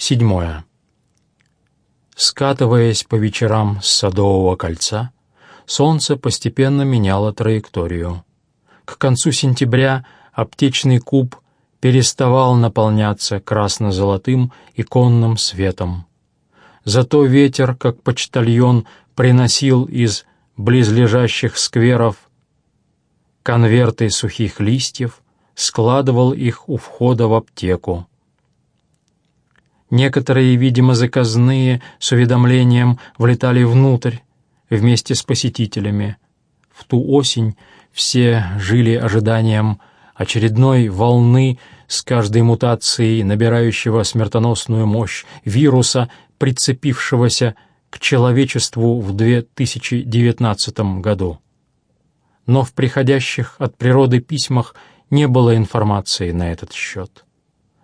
Седьмое. Скатываясь по вечерам с Садового кольца, солнце постепенно меняло траекторию. К концу сентября аптечный куб переставал наполняться красно-золотым иконным светом. Зато ветер, как почтальон, приносил из близлежащих скверов конверты сухих листьев, складывал их у входа в аптеку. Некоторые, видимо, заказные с уведомлением влетали внутрь вместе с посетителями. В ту осень все жили ожиданием очередной волны с каждой мутацией, набирающего смертоносную мощь вируса, прицепившегося к человечеству в 2019 году. Но в приходящих от природы письмах не было информации на этот счет.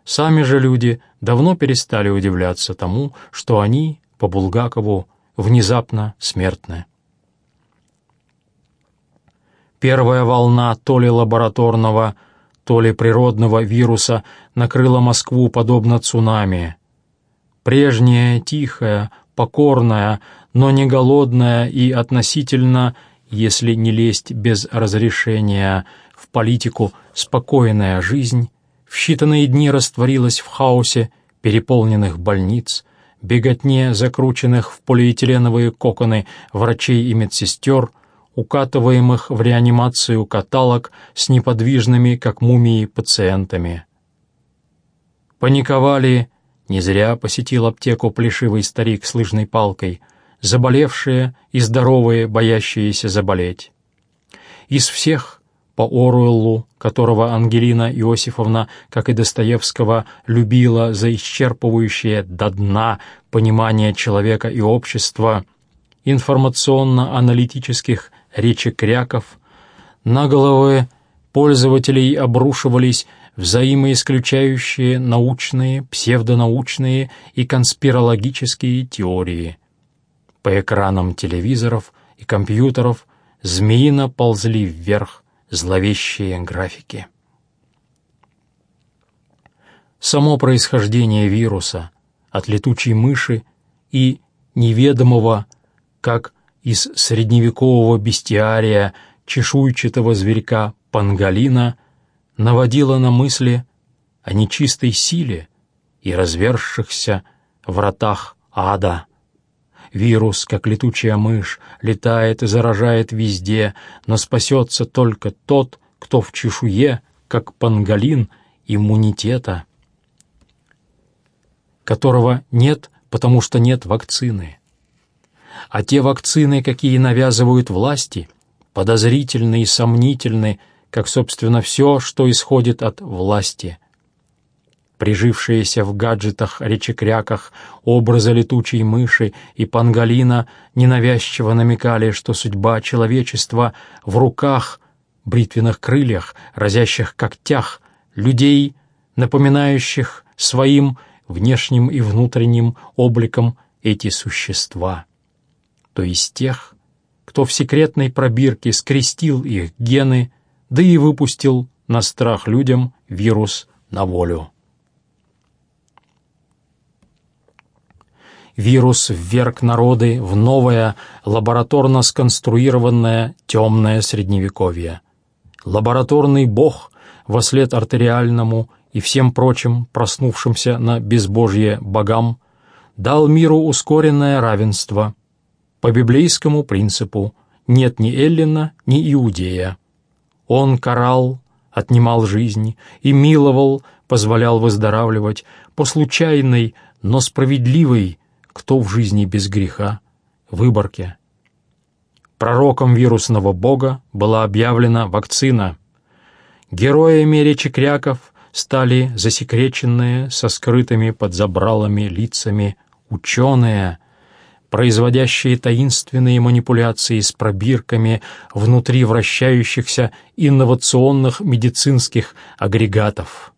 Сами же люди давно перестали удивляться тому, что они, по Булгакову, внезапно смертны. Первая волна то ли лабораторного, то ли природного вируса накрыла Москву подобно цунами. Прежняя, тихая, покорная, но не голодная и относительно, если не лезть без разрешения в политику, спокойная жизнь в считанные дни растворилась в хаосе переполненных больниц, беготне закрученных в полиэтиленовые коконы врачей и медсестер, укатываемых в реанимацию каталог с неподвижными, как мумии, пациентами. Паниковали, не зря посетил аптеку плешивый старик с лыжной палкой, заболевшие и здоровые, боящиеся заболеть. Из всех по Оруэллу, которого Ангелина Иосифовна, как и Достоевского, любила за исчерпывающее до дна понимание человека и общества, информационно-аналитических речекряков, на головы пользователей обрушивались взаимоисключающие научные, псевдонаучные и конспирологические теории. По экранам телевизоров и компьютеров змеино ползли вверх зловещие графики. Само происхождение вируса от летучей мыши и неведомого, как из средневекового бестиария чешуйчатого зверька панголина, наводило на мысли о нечистой силе и развершихся вратах ада. Вирус, как летучая мышь, летает и заражает везде, но спасется только тот, кто в чешуе, как панголин, иммунитета, которого нет, потому что нет вакцины. А те вакцины, какие навязывают власти, подозрительны и сомнительны, как, собственно, все, что исходит от власти – прижившиеся в гаджетах-речекряках образы летучей мыши и панголина ненавязчиво намекали, что судьба человечества в руках, бритвенных крыльях, разящих когтях, людей, напоминающих своим внешним и внутренним обликом эти существа, то есть тех, кто в секретной пробирке скрестил их гены, да и выпустил на страх людям вирус на волю. Вирус вверг народы в новое, лабораторно сконструированное темное средневековье. Лабораторный бог, вослед артериальному и всем прочим проснувшимся на безбожье богам, дал миру ускоренное равенство. По библейскому принципу нет ни Эллина, ни Иудея. Он карал, отнимал жизнь и миловал, позволял выздоравливать по случайной, но справедливой, кто в жизни без греха, выборке. Пророком вирусного бога была объявлена вакцина. Героями речи кряков стали засекреченные со скрытыми под забралами лицами ученые, производящие таинственные манипуляции с пробирками внутри вращающихся инновационных медицинских агрегатов.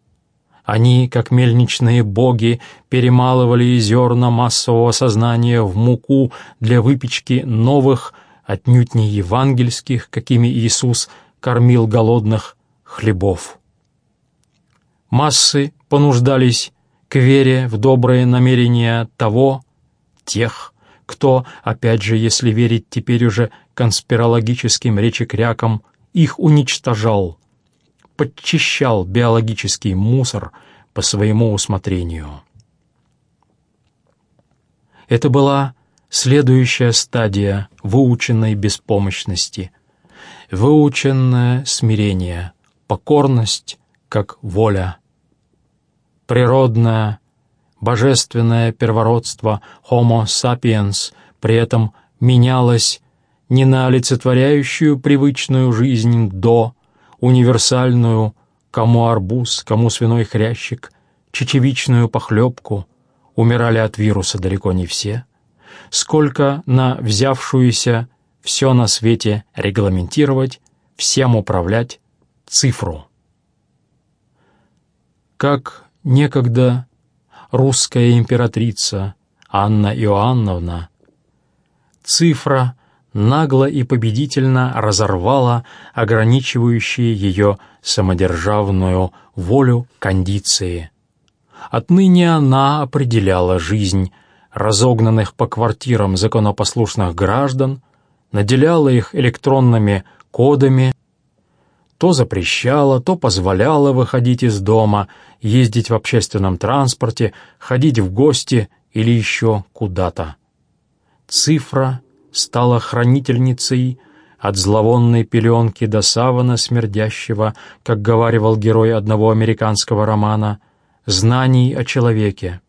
Они, как мельничные боги, перемалывали зерна массового сознания в муку для выпечки новых, отнюдь не евангельских, какими Иисус кормил голодных, хлебов. Массы понуждались к вере в добрые намерения того, тех, кто, опять же, если верить теперь уже конспирологическим речекрякам, их уничтожал, подчищал биологический мусор по своему усмотрению. Это была следующая стадия выученной беспомощности, выученное смирение, покорность как воля, природное, божественное первородство Homo sapiens при этом менялось не на олицетворяющую привычную жизнь до, универсальную, кому арбуз, кому свиной хрящик, чечевичную похлебку, умирали от вируса далеко не все, сколько на взявшуюся все на свете регламентировать, всем управлять цифру. Как некогда русская императрица Анна Иоанновна, цифра нагло и победительно разорвала ограничивающие ее самодержавную волю кондиции. Отныне она определяла жизнь разогнанных по квартирам законопослушных граждан, наделяла их электронными кодами, то запрещала, то позволяла выходить из дома, ездить в общественном транспорте, ходить в гости или еще куда-то. Цифра стала хранительницей от зловонной пеленки до савана смердящего, как говаривал герой одного американского романа, знаний о человеке.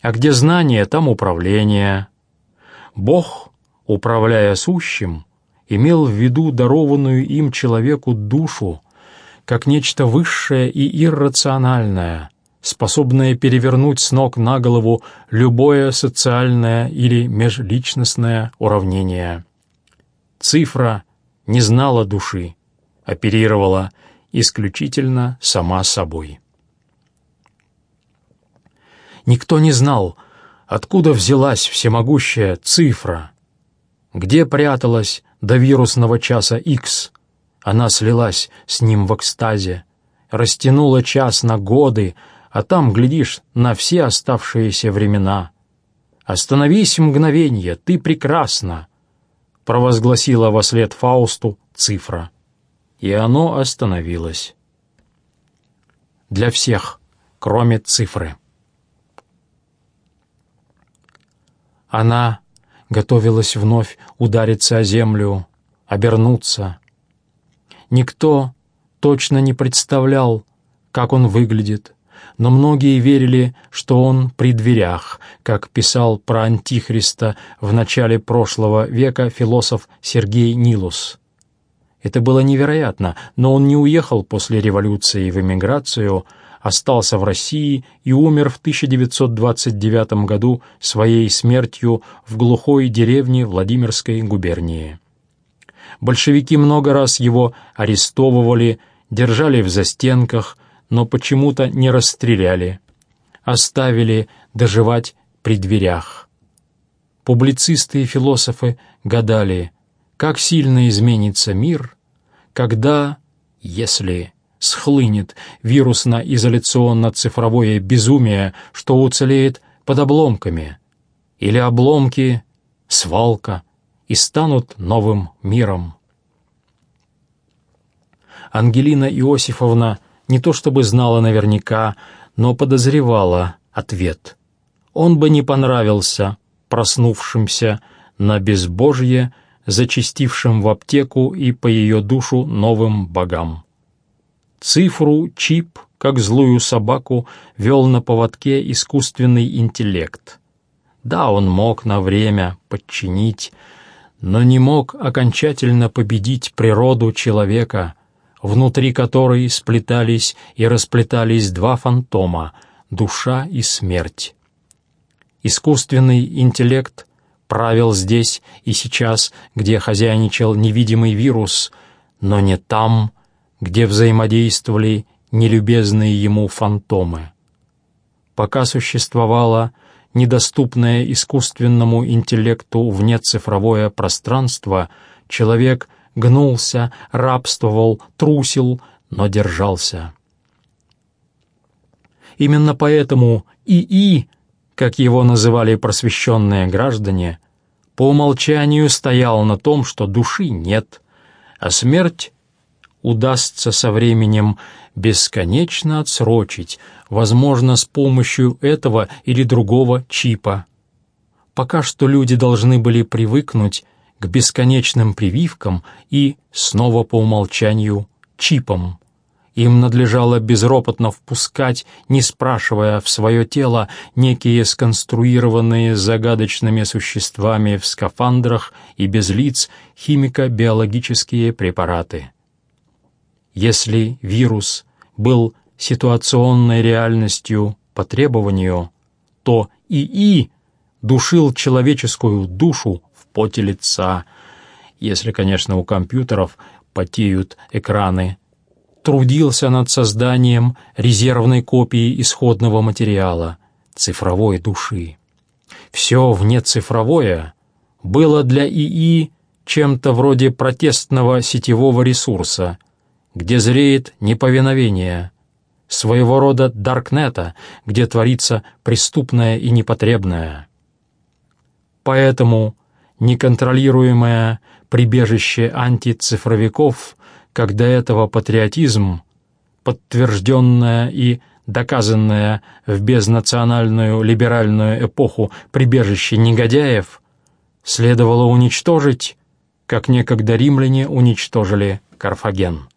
А где знание, там управление. Бог, управляя сущим, имел в виду дарованную им человеку душу, как нечто высшее и иррациональное, способное перевернуть с ног на голову любое социальное или межличностное уравнение. Цифра не знала души, оперировала исключительно сама собой. Никто не знал, откуда взялась всемогущая цифра, где пряталась до вирусного часа X. Она слилась с ним в экстазе, растянула час на годы, а там, глядишь, на все оставшиеся времена. «Остановись мгновенье, ты прекрасна!» — провозгласила во след Фаусту цифра. И оно остановилось. Для всех, кроме цифры. Она готовилась вновь удариться о землю, обернуться. Никто точно не представлял, как он выглядит, но многие верили, что он при дверях, как писал про Антихриста в начале прошлого века философ Сергей Нилус. Это было невероятно, но он не уехал после революции в эмиграцию, остался в России и умер в 1929 году своей смертью в глухой деревне Владимирской губернии. Большевики много раз его арестовывали, держали в застенках, но почему-то не расстреляли, оставили доживать при дверях. Публицисты и философы гадали, как сильно изменится мир, когда, если схлынет вирусно-изоляционно-цифровое безумие, что уцелеет под обломками, или обломки — свалка, и станут новым миром. Ангелина Иосифовна не то чтобы знала наверняка, но подозревала ответ. Он бы не понравился проснувшимся на безбожье, зачастившим в аптеку и по ее душу новым богам. Цифру, чип, как злую собаку, вел на поводке искусственный интеллект. Да, он мог на время подчинить, но не мог окончательно победить природу человека, внутри которой сплетались и расплетались два фантома — душа и смерть. Искусственный интеллект правил здесь и сейчас, где хозяйничал невидимый вирус, но не там, где взаимодействовали нелюбезные ему фантомы. Пока существовало недоступное искусственному интеллекту внецифровое пространство, человек гнулся, рабствовал, трусил, но держался. Именно поэтому ИИ, как его называли просвещенные граждане, по умолчанию стоял на том, что души нет, а смерть удастся со временем бесконечно отсрочить, возможно, с помощью этого или другого чипа. Пока что люди должны были привыкнуть к бесконечным прививкам и, снова по умолчанию, чипам. Им надлежало безропотно впускать, не спрашивая в свое тело, некие сконструированные загадочными существами в скафандрах и без лиц химико-биологические препараты. Если вирус был ситуационной реальностью по требованию, то ИИ душил человеческую душу поте лица, если, конечно, у компьютеров потеют экраны, трудился над созданием резервной копии исходного материала, цифровой души. Все внецифровое было для ИИ чем-то вроде протестного сетевого ресурса, где зреет неповиновение, своего рода даркнета, где творится преступное и непотребное. Поэтому неконтролируемое прибежище антицифровиков, как до этого патриотизм, подтвержденное и доказанное в безнациональную либеральную эпоху прибежище негодяев, следовало уничтожить, как некогда римляне уничтожили Карфаген.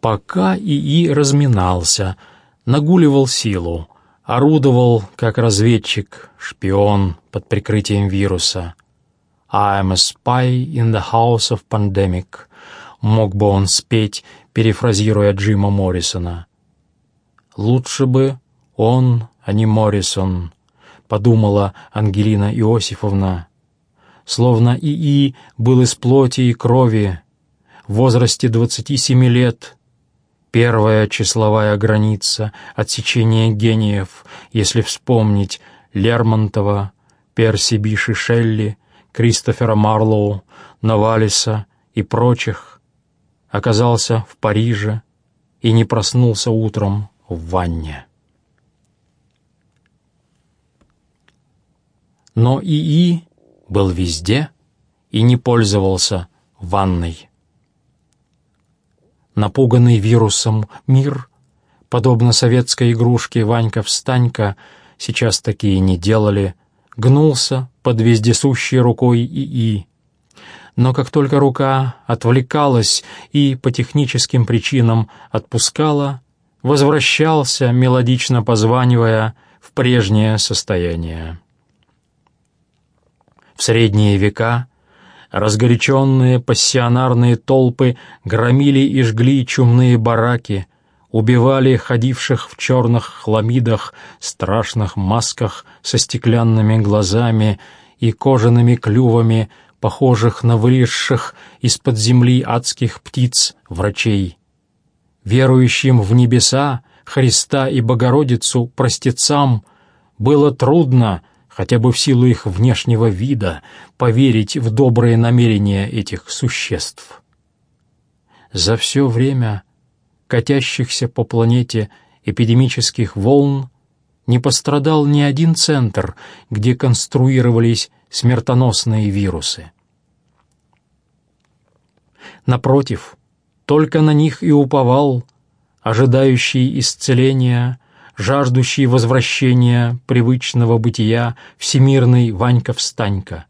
Пока ИИ разминался, нагуливал силу, орудовал как разведчик, шпион под прикрытием вируса. «I am a spy in the house of pandemic», мог бы он спеть, перефразируя Джима Моррисона. «Лучше бы он, а не Моррисон», — подумала Ангелина Иосифовна. Словно ИИ был из плоти и крови, в возрасте двадцати семи лет — Первая числовая граница отсечения гениев, если вспомнить Лермонтова, Перси Биши Шелли, Кристофера Марлоу, Навалиса и прочих, оказался в Париже и не проснулся утром в ванне. Но ИИ был везде и не пользовался ванной напуганный вирусом мир, подобно советской игрушке «Ванька-встанька», сейчас такие не делали, гнулся под вездесущей рукой ИИ. Но как только рука отвлекалась и по техническим причинам отпускала, возвращался, мелодично позванивая, в прежнее состояние. В средние века Разгоряченные пассионарные толпы громили и жгли чумные бараки, убивали ходивших в черных хламидах, страшных масках со стеклянными глазами и кожаными клювами, похожих на вылезших из-под земли адских птиц врачей. Верующим в небеса, Христа и Богородицу, простецам, было трудно — хотя бы в силу их внешнего вида, поверить в добрые намерения этих существ. За все время катящихся по планете эпидемических волн не пострадал ни один центр, где конструировались смертоносные вирусы. Напротив, только на них и уповал, ожидающий исцеления, жаждущий возвращения привычного бытия, всемирный Ванька-встанька.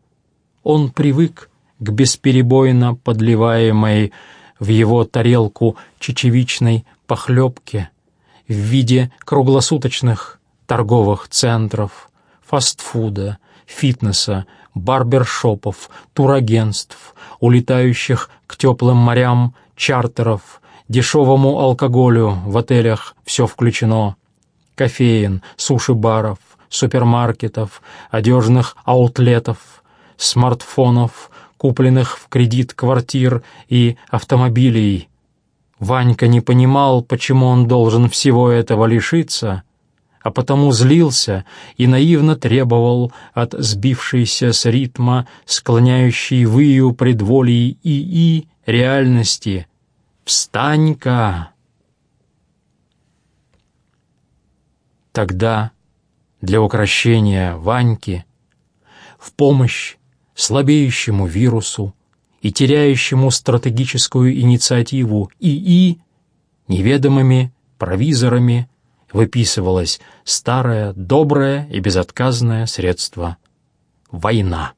Он привык к бесперебойно подливаемой в его тарелку чечевичной похлебке в виде круглосуточных торговых центров, фастфуда, фитнеса, барбершопов, турагентств, улетающих к теплым морям чартеров, дешевому алкоголю в отелях «Все включено», кофеин, суши-баров, супермаркетов, одежных аутлетов, смартфонов, купленных в кредит квартир и автомобилей. Ванька не понимал, почему он должен всего этого лишиться, а потому злился и наивно требовал от сбившейся с ритма, склоняющей выю предволий ИИ реальности «Встань-ка!» Тогда для укрощения Ваньки в помощь слабеющему вирусу и теряющему стратегическую инициативу ИИ неведомыми провизорами выписывалось старое, доброе и безотказное средство — война.